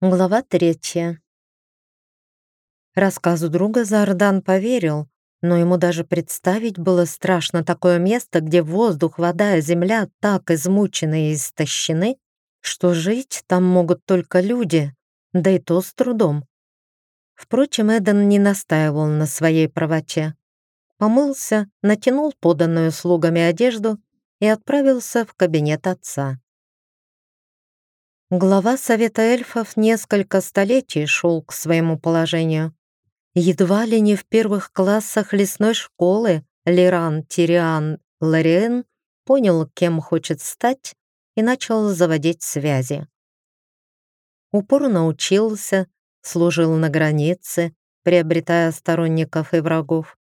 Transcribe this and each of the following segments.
Глава третья. Рассказу друга Зардан поверил, но ему даже представить было страшно такое место, где воздух, вода и земля так измучены и истощены, что жить там могут только люди, да и то с трудом. Впрочем, Эден не настаивал на своей правоте. Помылся, натянул поданную слугами одежду и отправился в кабинет отца. Глава Совета эльфов несколько столетий шел к своему положению. Едва ли не в первых классах лесной школы Лиран Тириан Лариен понял, кем хочет стать, и начал заводить связи. Упорно учился, служил на границе, приобретая сторонников и врагов.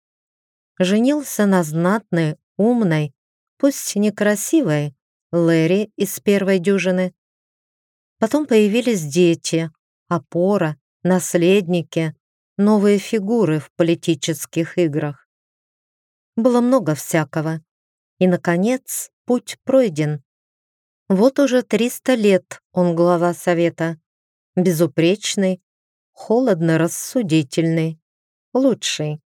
Женился на знатной, умной, пусть некрасивой, Лэри из первой дюжины, Потом появились дети, опора, наследники, новые фигуры в политических играх. Было много всякого. И, наконец, путь пройден. Вот уже 300 лет он глава совета. Безупречный, холодно-рассудительный, лучший.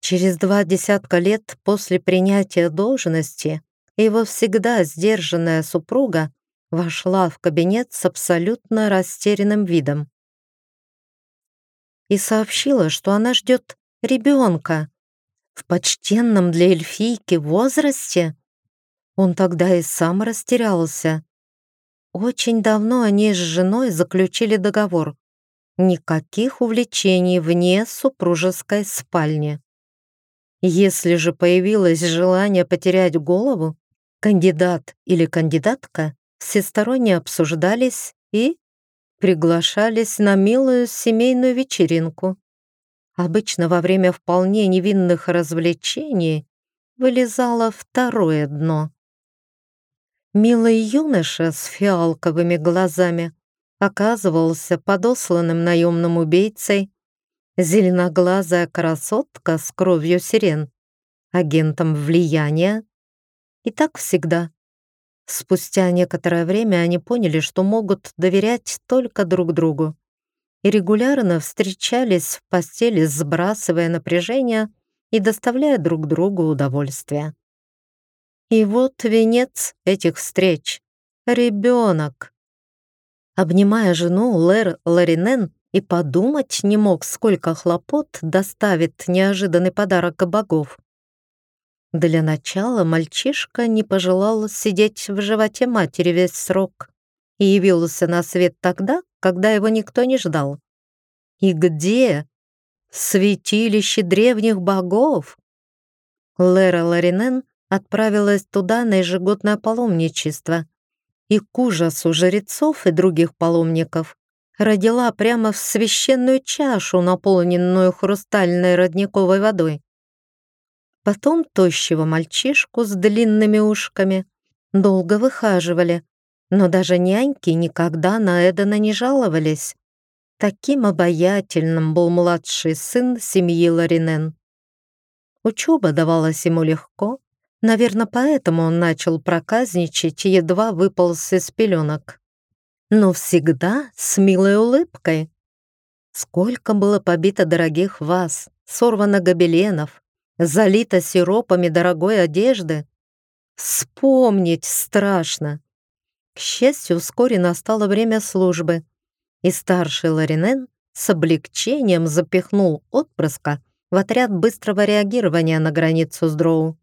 Через два десятка лет после принятия должности его всегда сдержанная супруга вошла в кабинет с абсолютно растерянным видом и сообщила, что она ждет ребенка в почтенном для эльфийки возрасте. Он тогда и сам растерялся. Очень давно они с женой заключили договор. Никаких увлечений вне супружеской спальни. Если же появилось желание потерять голову, кандидат или кандидатка всесторонне обсуждались и приглашались на милую семейную вечеринку. Обычно во время вполне невинных развлечений вылезало второе дно. Милый юноша с фиалковыми глазами оказывался подосланным наемным убийцей, зеленоглазая красотка с кровью сирен, агентом влияния. И так всегда. Спустя некоторое время они поняли, что могут доверять только друг другу и регулярно встречались в постели, сбрасывая напряжение и доставляя друг другу удовольствие. И вот венец этих встреч — ребенок. Обнимая жену, Лэр Ларинен и подумать не мог, сколько хлопот доставит неожиданный подарок богов. Для начала мальчишка не пожелал сидеть в животе матери весь срок и явился на свет тогда, когда его никто не ждал. И где? Святилище древних богов! Лера Ларинен отправилась туда на ежегодное паломничество и к ужасу жрецов и других паломников родила прямо в священную чашу, наполненную хрустальной родниковой водой. Потом тощего мальчишку с длинными ушками долго выхаживали, но даже няньки никогда на Эдена не жаловались. Таким обаятельным был младший сын семьи Ларинен. Учеба давалась ему легко, наверное, поэтому он начал проказничать едва выполз из пеленок. Но всегда с милой улыбкой. Сколько было побито дорогих вас, сорвано гобеленов, залита сиропами дорогой одежды. Вспомнить страшно. К счастью, вскоре настало время службы, и старший Ларинен с облегчением запихнул отпрыска в отряд быстрого реагирования на границу с Дроу.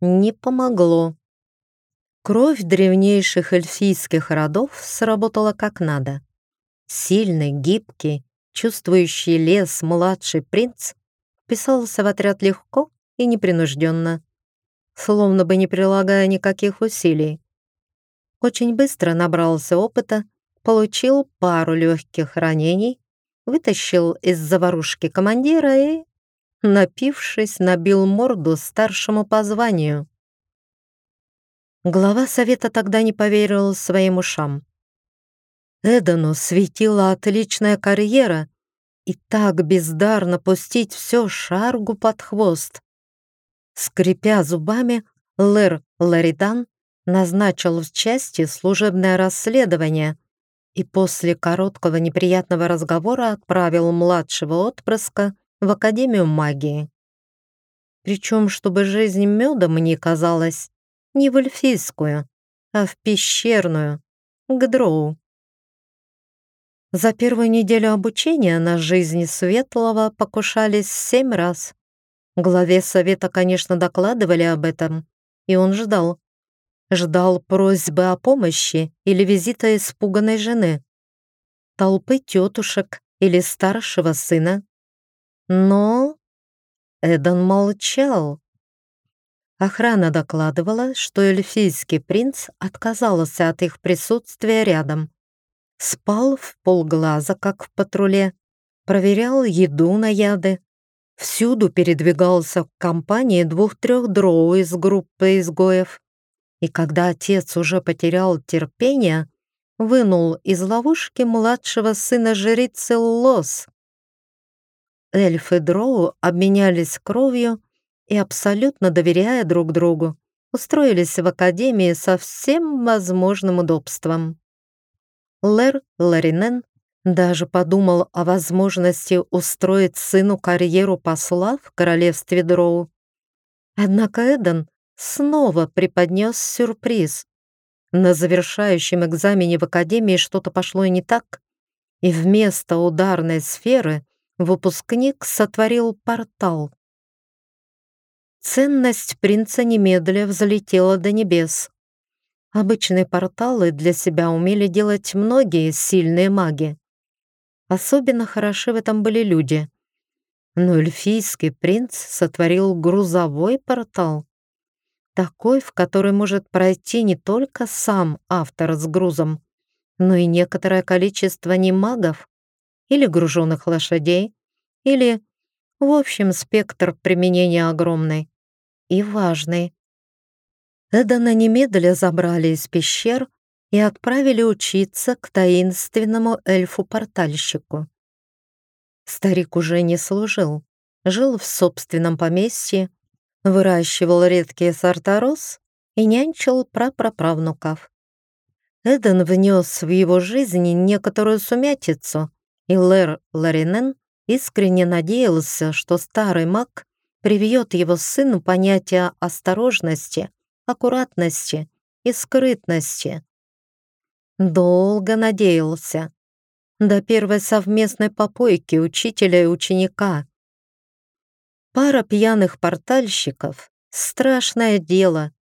Не помогло. Кровь древнейших эльфийских родов сработала как надо. Сильный, гибкий, чувствующий лес младший принц Писался в отряд легко и непринужденно, словно бы не прилагая никаких усилий. Очень быстро набрался опыта, получил пару легких ранений, вытащил из заварушки командира и, напившись, набил морду старшему по званию. Глава совета тогда не поверил своим ушам. Эдану светила отличная карьера, и так бездарно пустить все шаргу под хвост. Скрипя зубами, Лэр Ларидан назначил в части служебное расследование и после короткого неприятного разговора отправил младшего отпрыска в Академию магии. Причем, чтобы жизнь медом не казалась, не в эльфийскую, а в пещерную, к дроу. За первую неделю обучения на жизнь Светлого покушались семь раз. Главе совета, конечно, докладывали об этом, и он ждал. Ждал просьбы о помощи или визита испуганной жены, толпы тетушек или старшего сына. Но Эдан молчал. Охрана докладывала, что эльфийский принц отказался от их присутствия рядом. Спал в полглаза, как в патруле, проверял еду на яды, всюду передвигался в компании двух-трех дроу из группы изгоев. И когда отец уже потерял терпение, вынул из ловушки младшего сына жрицы Лос. Эльфы Дроу обменялись кровью и, абсолютно доверяя друг другу, устроились в академии со всем возможным удобством. Лэр Ларинен даже подумал о возможности устроить сыну карьеру посла в королевстве Дроу. Однако Эден снова преподнес сюрприз. На завершающем экзамене в академии что-то пошло не так, и вместо ударной сферы выпускник сотворил портал. Ценность принца немедля взлетела до небес. Обычные порталы для себя умели делать многие сильные маги. Особенно хороши в этом были люди. Но эльфийский принц сотворил грузовой портал такой, в который может пройти не только сам автор с грузом, но и некоторое количество немагов или груженных лошадей, или, в общем, спектр применения огромный и важный. Эдана немедля забрали из пещер и отправили учиться к таинственному эльфу-портальщику. Старик уже не служил, жил в собственном поместье выращивал редкие сорта роз и нянчил прапраправнуков. Эден внес в его жизнь некоторую сумятицу, и Лэр Ларинен искренне надеялся, что старый маг привьет его сыну понятие осторожности, аккуратности и скрытности. Долго надеялся. До первой совместной попойки учителя и ученика, Пара пьяных портальщиков — страшное дело.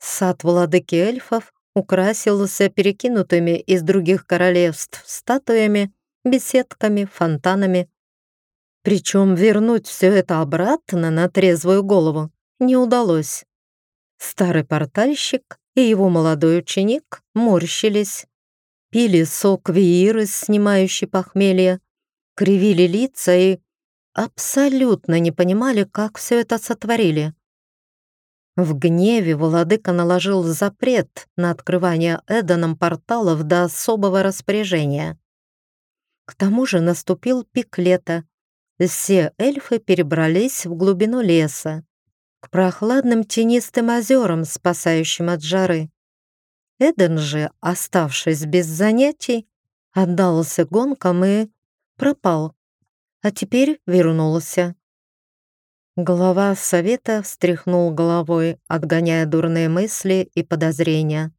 Сад владыки эльфов украсился перекинутыми из других королевств статуями, беседками, фонтанами. Причем вернуть все это обратно на трезвую голову не удалось. Старый портальщик и его молодой ученик морщились, пили сок вииры, снимающий похмелье, кривили лица и абсолютно не понимали, как все это сотворили. В гневе владыка наложил запрет на открывание Эданом порталов до особого распоряжения. К тому же наступил пик лета. Все эльфы перебрались в глубину леса, к прохладным тенистым озерам, спасающим от жары. Эден же, оставшись без занятий, отдался гонкам и пропал а теперь вернулся. Глава совета встряхнул головой, отгоняя дурные мысли и подозрения.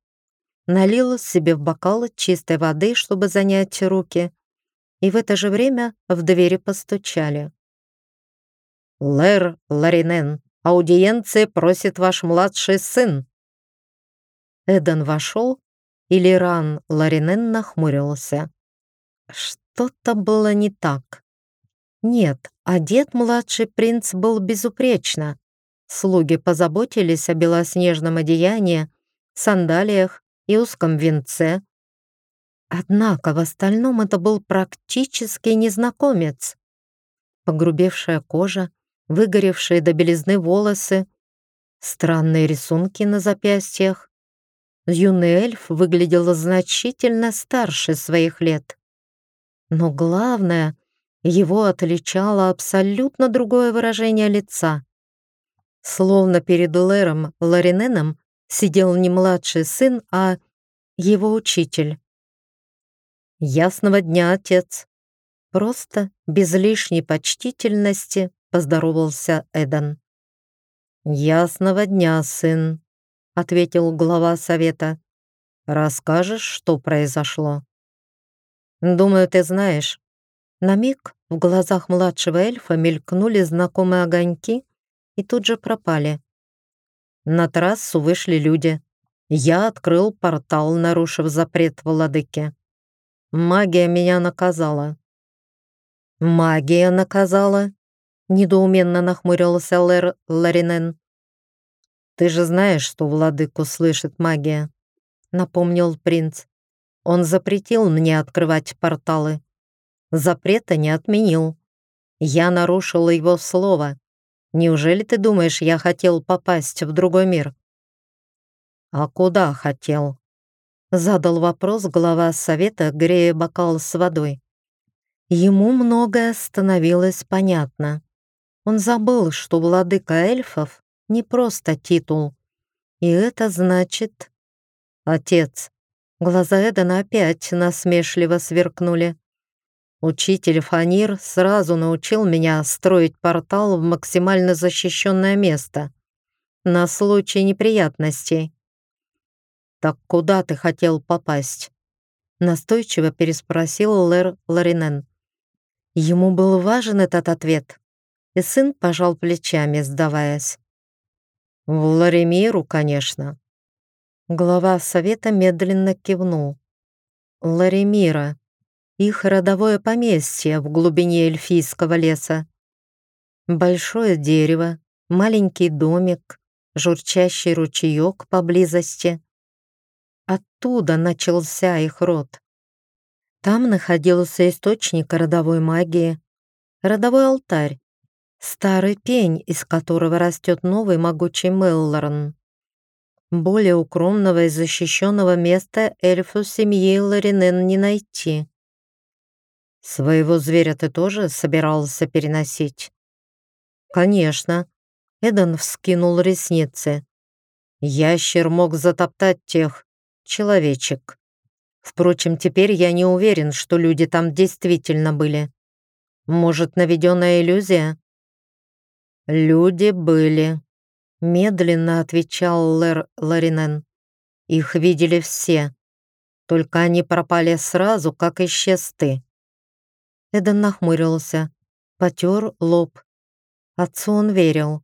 Налил себе в бокал чистой воды, чтобы занять руки, и в это же время в двери постучали. «Лэр Ларинен, аудиенции просит ваш младший сын». Эден вошел, и Лиран Ларинен нахмурился. Что-то было не так. Нет, одет младший принц был безупречно. Слуги позаботились о белоснежном одеянии, сандалиях и узком венце. Однако в остальном это был практически незнакомец. Погрубевшая кожа, выгоревшие до белизны волосы, странные рисунки на запястьях. Юный эльф выглядел значительно старше своих лет. Но главное, его отличало абсолютно другое выражение лица. Словно перед Лэром Лариненом сидел не младший сын, а его учитель. «Ясного дня, отец!» Просто, без лишней почтительности, поздоровался Эдан. «Ясного дня, сын», — ответил глава совета. «Расскажешь, что произошло?» «Думаю, ты знаешь». На миг в глазах младшего эльфа мелькнули знакомые огоньки и тут же пропали. На трассу вышли люди. Я открыл портал, нарушив запрет владыки. Магия меня наказала. «Магия наказала?» — недоуменно нахмурился Лэр Ларинен. «Ты же знаешь, что владыку слышит магия», — напомнил принц. «Он запретил мне открывать порталы. Запрета не отменил. Я нарушил его слово. Неужели ты думаешь, я хотел попасть в другой мир?» «А куда хотел?» Задал вопрос глава совета, грея бокал с водой. Ему многое становилось понятно. Он забыл, что владыка эльфов не просто титул. И это значит... Отец. Глаза Эдена опять насмешливо сверкнули. Учитель Фанир сразу научил меня строить портал в максимально защищенное место на случай неприятностей. «Так куда ты хотел попасть?» Настойчиво переспросил Лэр Ларинен. Ему был важен этот ответ, и сын пожал плечами, сдаваясь. «В Ларемиру, конечно». Глава совета медленно кивнул. Ларемира. Их родовое поместье в глубине эльфийского леса. Большое дерево, маленький домик, журчащий ручеек поблизости. Оттуда начался их род. Там находился источник родовой магии, родовой алтарь, старый пень, из которого растет новый могучий Меллорн. Более укромного и защищенного места эльфу семьи Ларинен не найти. «Своего зверя ты тоже собирался переносить?» «Конечно», — Эдан вскинул ресницы. «Ящер мог затоптать тех, человечек. Впрочем, теперь я не уверен, что люди там действительно были. Может, наведенная иллюзия? Люди были. Медленно отвечал Лэр Ларинен. Их видели все. Только они пропали сразу, как исчез ты. Эден нахмурился, потер лоб. Отцу он верил.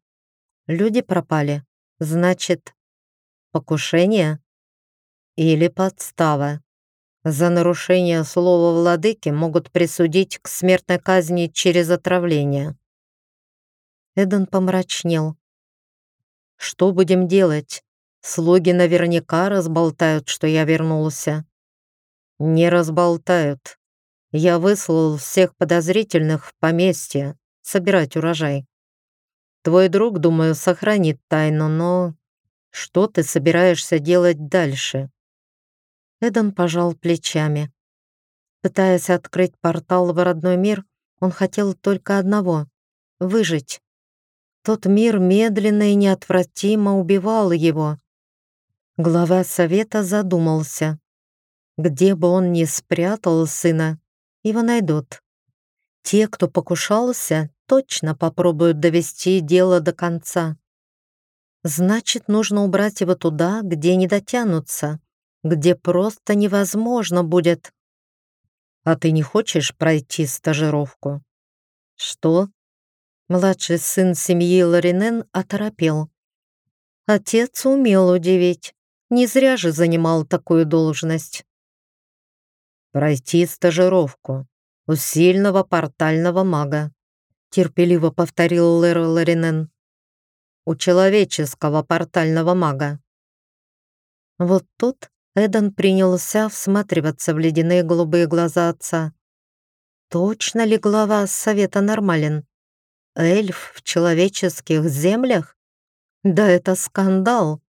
Люди пропали. Значит, покушение? или подстава. За нарушение слова владыки могут присудить к смертной казни через отравление. Эден помрачнел. «Что будем делать? Слуги наверняка разболтают, что я вернулся». «Не разболтают. Я выслал всех подозрительных в поместье собирать урожай. Твой друг, думаю, сохранит тайну, но что ты собираешься делать дальше?» Эдан пожал плечами. Пытаясь открыть портал в родной мир, он хотел только одного — выжить. Тот мир медленно и неотвратимо убивал его. Глава совета задумался. Где бы он ни спрятал сына, его найдут. Те, кто покушался, точно попробуют довести дело до конца. Значит, нужно убрать его туда, где не дотянутся где просто невозможно будет. А ты не хочешь пройти стажировку? Что? Младший сын семьи Ларинен оторопел. Отец умел удивить. Не зря же занимал такую должность. Пройти стажировку у сильного портального мага. Терпеливо повторил Лэр Ларинен. У человеческого портального мага. Вот тут Эдан принялся всматриваться в ледяные голубые глаза отца. Точно ли глава совета нормален? Эльф в человеческих землях? Да это скандал.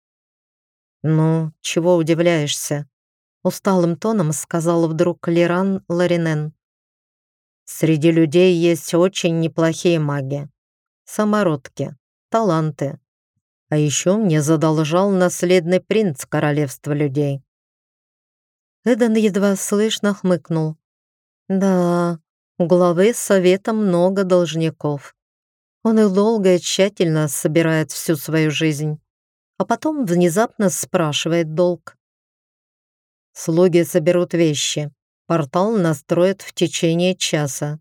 Ну, чего удивляешься? Усталым тоном сказал вдруг Лиран Ларинен. Среди людей есть очень неплохие маги. Самородки, таланты. А еще мне задолжал наследный принц королевства людей. Эден едва слышно хмыкнул. Да, у главы совета много должников. Он их долго и тщательно собирает всю свою жизнь, а потом внезапно спрашивает долг. Слуги соберут вещи. Портал настроят в течение часа.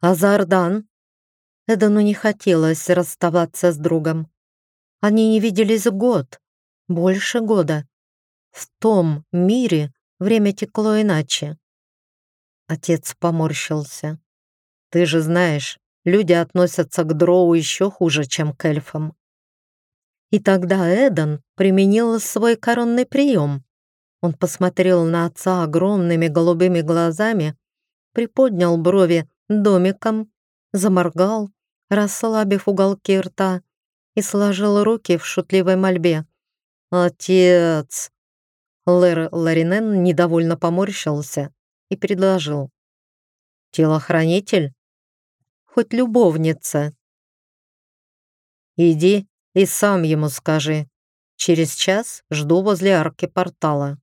Азардан. Эдану не хотелось расставаться с другом. Они не виделись год, больше года. В том мире время текло иначе. Отец поморщился. «Ты же знаешь, люди относятся к дроу еще хуже, чем к эльфам». И тогда Эдан применил свой коронный прием. Он посмотрел на отца огромными голубыми глазами, приподнял брови домиком, заморгал, расслабив уголки рта и сложил руки в шутливой мольбе. «Отец!» Лэр Ларинен недовольно поморщился и предложил. «Телохранитель? Хоть любовница?» «Иди и сам ему скажи. Через час жду возле арки портала».